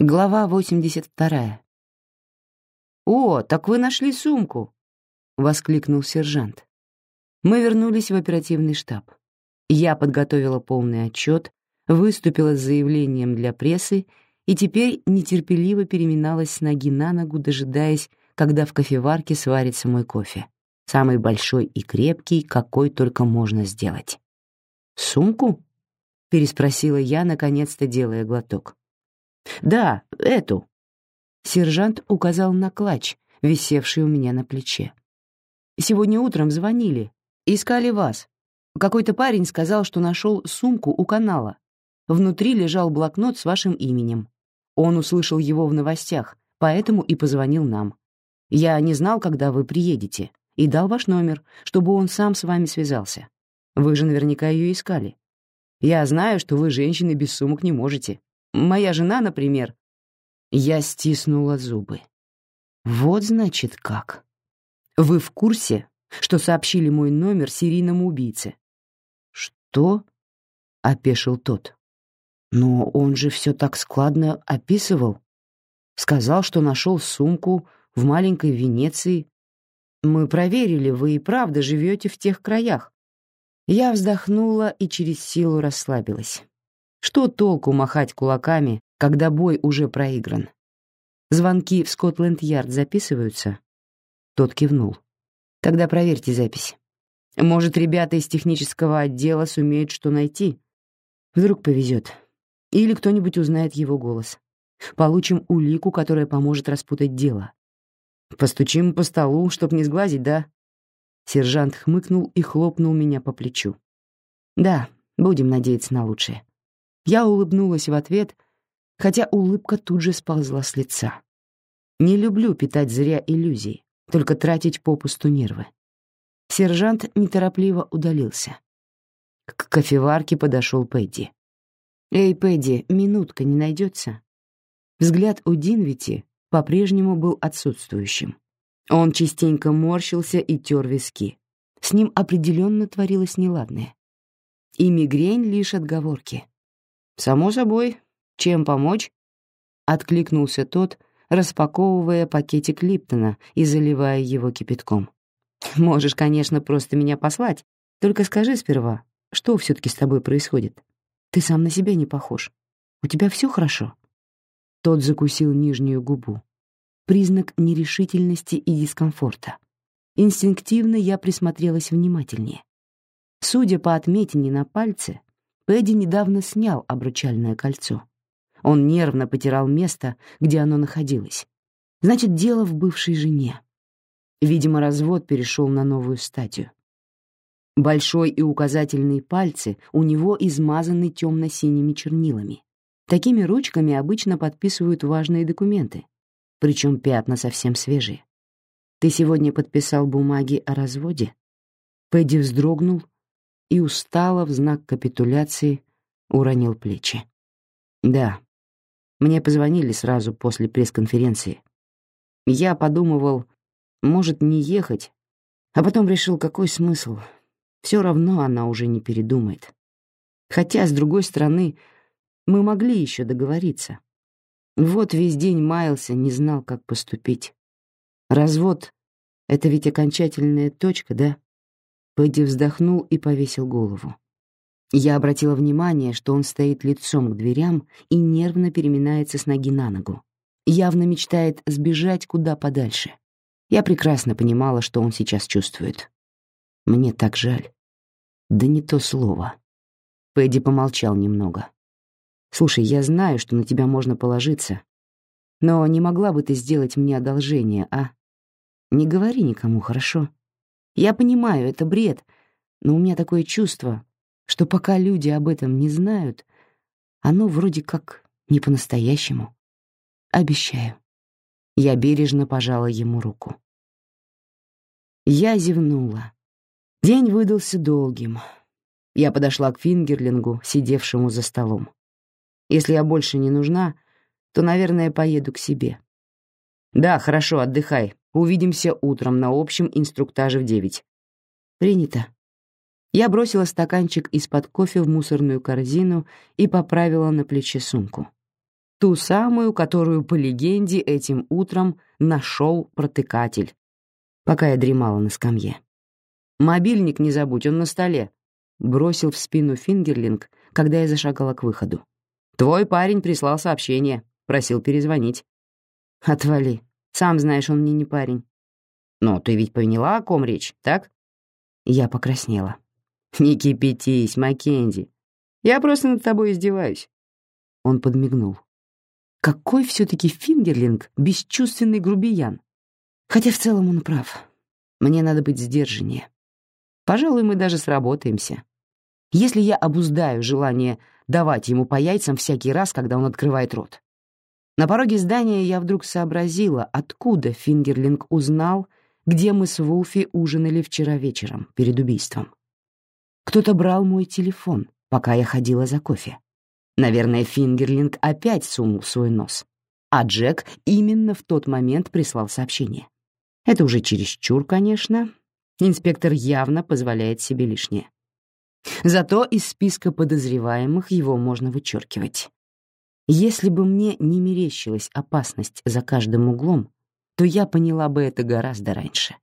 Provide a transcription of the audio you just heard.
Глава 82. «О, так вы нашли сумку!» — воскликнул сержант. Мы вернулись в оперативный штаб. Я подготовила полный отчет, выступила с заявлением для прессы и теперь нетерпеливо переминалась с ноги на ногу, дожидаясь, когда в кофеварке сварится мой кофе, самый большой и крепкий, какой только можно сделать. «Сумку?» — переспросила я, наконец-то делая глоток. «Да, эту». Сержант указал на клатч, висевший у меня на плече. «Сегодня утром звонили. Искали вас. Какой-то парень сказал, что нашел сумку у канала. Внутри лежал блокнот с вашим именем. Он услышал его в новостях, поэтому и позвонил нам. Я не знал, когда вы приедете, и дал ваш номер, чтобы он сам с вами связался. Вы же наверняка ее искали. Я знаю, что вы, женщины, без сумок не можете. Моя жена, например...» Я стиснула зубы. «Вот, значит, как. Вы в курсе, что сообщили мой номер серийному убийце?» «Что?» — опешил тот. «Но он же все так складно описывал. Сказал, что нашел сумку в маленькой Венеции. Мы проверили, вы и правда живете в тех краях». Я вздохнула и через силу расслабилась. Что толку махать кулаками, когда бой уже проигран? Звонки в Скотланд-Ярд записываются? Тот кивнул. Тогда проверьте запись. Может, ребята из технического отдела сумеют что найти? Вдруг повезет. Или кто-нибудь узнает его голос. Получим улику, которая поможет распутать дело. Постучим по столу, чтоб не сглазить, да? Сержант хмыкнул и хлопнул меня по плечу. Да, будем надеяться на лучшее. Я улыбнулась в ответ, хотя улыбка тут же сползла с лица. Не люблю питать зря иллюзий, только тратить попусту нервы. Сержант неторопливо удалился. К кофеварке подошел Пэдди. «Эй, Пэдди, минутка не найдется?» Взгляд у Динвити по-прежнему был отсутствующим. Он частенько морщился и тер виски. С ним определенно творилось неладное. И мигрень — лишь отговорки. «Само собой. Чем помочь?» — откликнулся тот, распаковывая пакетик Липтона и заливая его кипятком. «Можешь, конечно, просто меня послать, только скажи сперва, что все-таки с тобой происходит? Ты сам на себя не похож. У тебя все хорошо?» Тот закусил нижнюю губу. Признак нерешительности и дискомфорта. Инстинктивно я присмотрелась внимательнее. Судя по отметине на пальце, Пэдди недавно снял обручальное кольцо. Он нервно потирал место, где оно находилось. Значит, дело в бывшей жене. Видимо, развод перешел на новую стадию. Большой и указательный пальцы у него измазаны темно-синими чернилами. Такими ручками обычно подписывают важные документы, причем пятна совсем свежие. «Ты сегодня подписал бумаги о разводе?» Пэдди вздрогнул и устало в знак капитуляции уронил плечи. Да, мне позвонили сразу после пресс-конференции. Я подумывал, может, не ехать, а потом решил, какой смысл. Все равно она уже не передумает. Хотя, с другой стороны, мы могли еще договориться. Вот весь день маялся, не знал, как поступить. Развод — это ведь окончательная точка, да? Пэдди вздохнул и повесил голову. Я обратила внимание, что он стоит лицом к дверям и нервно переминается с ноги на ногу. Явно мечтает сбежать куда подальше. Я прекрасно понимала, что он сейчас чувствует. Мне так жаль. Да не то слово. Пэдди помолчал немного. «Слушай, я знаю, что на тебя можно положиться, но не могла бы ты сделать мне одолжение, а? Не говори никому, хорошо?» Я понимаю, это бред, но у меня такое чувство, что пока люди об этом не знают, оно вроде как не по-настоящему. Обещаю. Я бережно пожала ему руку. Я зевнула. День выдался долгим. Я подошла к Фингерлингу, сидевшему за столом. Если я больше не нужна, то, наверное, поеду к себе. Да, хорошо, отдыхай. Увидимся утром на общем инструктаже в девять. Принято. Я бросила стаканчик из-под кофе в мусорную корзину и поправила на плече сумку. Ту самую, которую, по легенде, этим утром нашел протыкатель, пока я дремала на скамье. «Мобильник не забудь, он на столе», — бросил в спину Фингерлинг, когда я зашагала к выходу. «Твой парень прислал сообщение, просил перезвонить». «Отвали. Сам знаешь, он мне не парень». «Но ты ведь поняла, о ком речь, так?» Я покраснела. «Не кипятись, Маккензи. Я просто над тобой издеваюсь». Он подмигнул. Какой все-таки Фингерлинг бесчувственный грубиян. Хотя в целом он прав. Мне надо быть сдержаннее. Пожалуй, мы даже сработаемся. Если я обуздаю желание давать ему по яйцам всякий раз, когда он открывает рот. На пороге здания я вдруг сообразила, откуда Фингерлинг узнал, где мы с Вулфи ужинали вчера вечером, перед убийством. Кто-то брал мой телефон, пока я ходила за кофе. Наверное, Фингерлинг опять сунул свой нос. А Джек именно в тот момент прислал сообщение. Это уже чересчур, конечно. Инспектор явно позволяет себе лишнее. Зато из списка подозреваемых его можно вычеркивать. Если бы мне не мерещилась опасность за каждым углом, то я поняла бы это гораздо раньше.